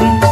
Mm-hmm.